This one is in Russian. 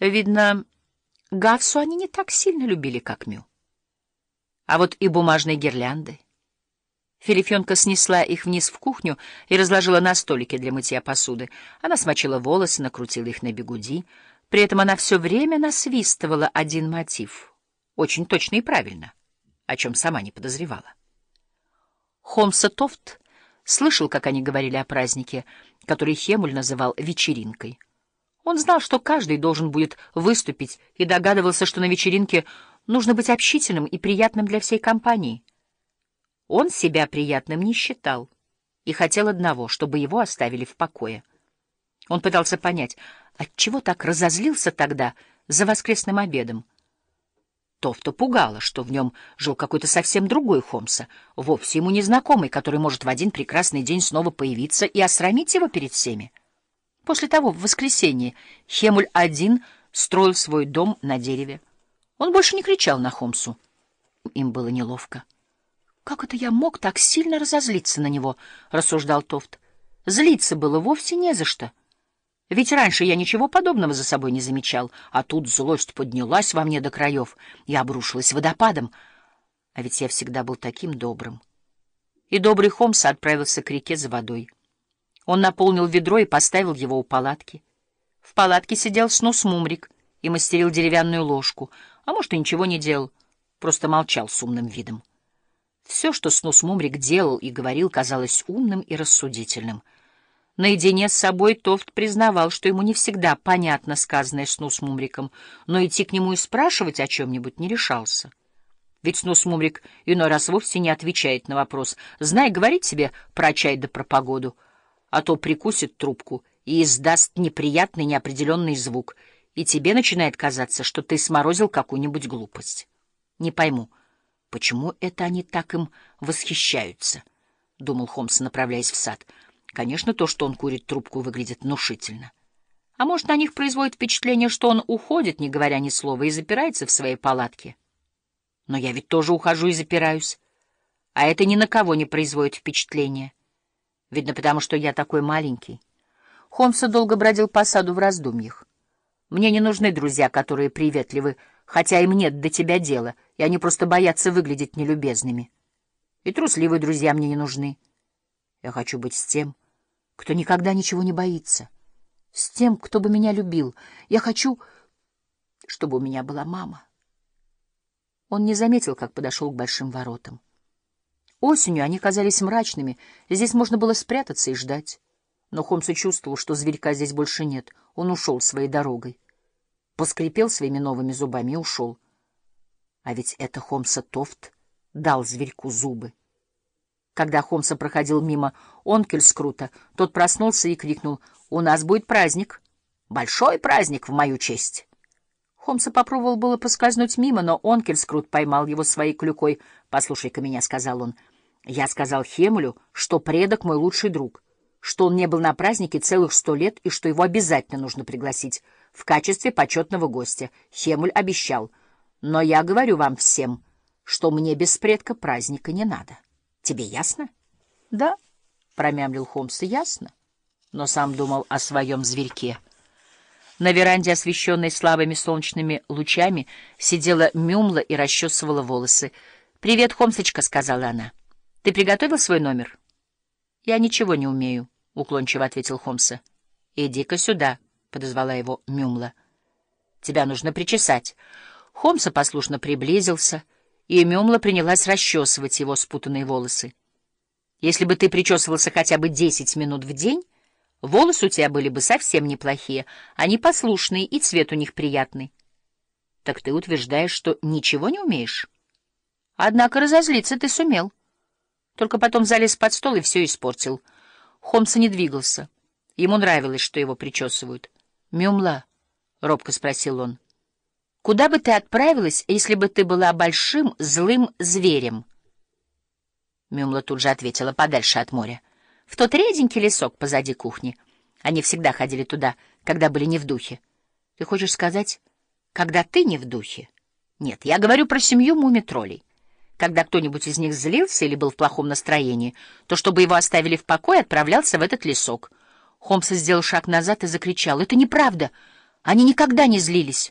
Видно, Гавсу они не так сильно любили, как Мю. А вот и бумажные гирлянды. Филифенка снесла их вниз в кухню и разложила на столике для мытья посуды. Она смочила волосы, накрутила их на бегуди. При этом она все время насвистывала один мотив. Очень точно и правильно, о чем сама не подозревала. Холмса Тофт слышал, как они говорили о празднике, который Хемуль называл «вечеринкой». Он знал, что каждый должен будет выступить, и догадывался, что на вечеринке нужно быть общительным и приятным для всей компании. Он себя приятным не считал и хотел одного, чтобы его оставили в покое. Он пытался понять, отчего так разозлился тогда за воскресным обедом. То-то пугало, что в нем жил какой-то совсем другой Хомса, вовсе ему незнакомый, который может в один прекрасный день снова появиться и осрамить его перед всеми. После того, в воскресенье, Хемуль один строил свой дом на дереве. Он больше не кричал на Хомсу. Им было неловко. «Как это я мог так сильно разозлиться на него?» — рассуждал Тофт. «Злиться было вовсе не за что. Ведь раньше я ничего подобного за собой не замечал, а тут злость поднялась во мне до краев и обрушилась водопадом. А ведь я всегда был таким добрым». И добрый Хомс отправился к реке за водой. Он наполнил ведро и поставил его у палатки. В палатке сидел снус Мумрик и мастерил деревянную ложку, а может, и ничего не делал, просто молчал с умным видом. Все, что снус Мумрик делал и говорил, казалось умным и рассудительным. Наедине с собой Тофт признавал, что ему не всегда понятно сказанное снус Мумриком, но идти к нему и спрашивать о чем-нибудь не решался. Ведь снус Мумрик иной раз вовсе не отвечает на вопрос, знай, говорить себе про чай да про погоду — а то прикусит трубку и издаст неприятный неопределенный звук, и тебе начинает казаться, что ты сморозил какую-нибудь глупость. Не пойму, почему это они так им восхищаются, — думал Холмс, направляясь в сад. Конечно, то, что он курит трубку, выглядит внушительно. А может, на них производит впечатление, что он уходит, не говоря ни слова, и запирается в своей палатке. Но я ведь тоже ухожу и запираюсь. А это ни на кого не производит впечатления. Видно, потому что я такой маленький. Холмса долго бродил по саду в раздумьях. Мне не нужны друзья, которые приветливы, хотя им нет до тебя дела, и они просто боятся выглядеть нелюбезными. И трусливые друзья мне не нужны. Я хочу быть с тем, кто никогда ничего не боится, с тем, кто бы меня любил. Я хочу, чтобы у меня была мама. Он не заметил, как подошел к большим воротам. Осенью они казались мрачными, здесь можно было спрятаться и ждать. Но Холмс чувствовал, что зверька здесь больше нет. Он ушел своей дорогой. Поскрипел своими новыми зубами и ушел. А ведь это Холмса Тофт дал зверьку зубы. Когда Холмса проходил мимо Онкельскрута, тот проснулся и крикнул «У нас будет праздник! Большой праздник в мою честь!» Холмса попробовал было поскользнуть мимо, но Онкельскрут поймал его своей клюкой. «Послушай-ка меня», — сказал он. «Я сказал Хемулю, что предок мой лучший друг, что он не был на празднике целых сто лет и что его обязательно нужно пригласить в качестве почетного гостя. Хемуль обещал. Но я говорю вам всем, что мне без предка праздника не надо. Тебе ясно?» «Да», — промямлил Холмс, — «ясно». Но сам думал о своем зверьке. На веранде, освещенной слабыми солнечными лучами, сидела Мюмла и расчесывала волосы. «Привет, Хомсочка», — сказала она. «Ты приготовил свой номер?» «Я ничего не умею», — уклончиво ответил Хомса. «Иди-ка сюда», — подозвала его Мюмла. «Тебя нужно причесать». Хомса послушно приблизился, и Мюмла принялась расчесывать его спутанные волосы. «Если бы ты причесывался хотя бы десять минут в день...» Волосы у тебя были бы совсем неплохие, они послушные, и цвет у них приятный. Так ты утверждаешь, что ничего не умеешь? Однако разозлиться ты сумел. Только потом залез под стол и все испортил. Холмса не двигался. Ему нравилось, что его причесывают. «Мюмла», — робко спросил он, — «куда бы ты отправилась, если бы ты была большим злым зверем?» Мюмла тут же ответила подальше от моря в тот реденький лесок позади кухни. Они всегда ходили туда, когда были не в духе. Ты хочешь сказать, когда ты не в духе? Нет, я говорю про семью мумитролей. Когда кто-нибудь из них злился или был в плохом настроении, то, чтобы его оставили в покое, отправлялся в этот лесок. Холмс сделал шаг назад и закричал. «Это неправда! Они никогда не злились.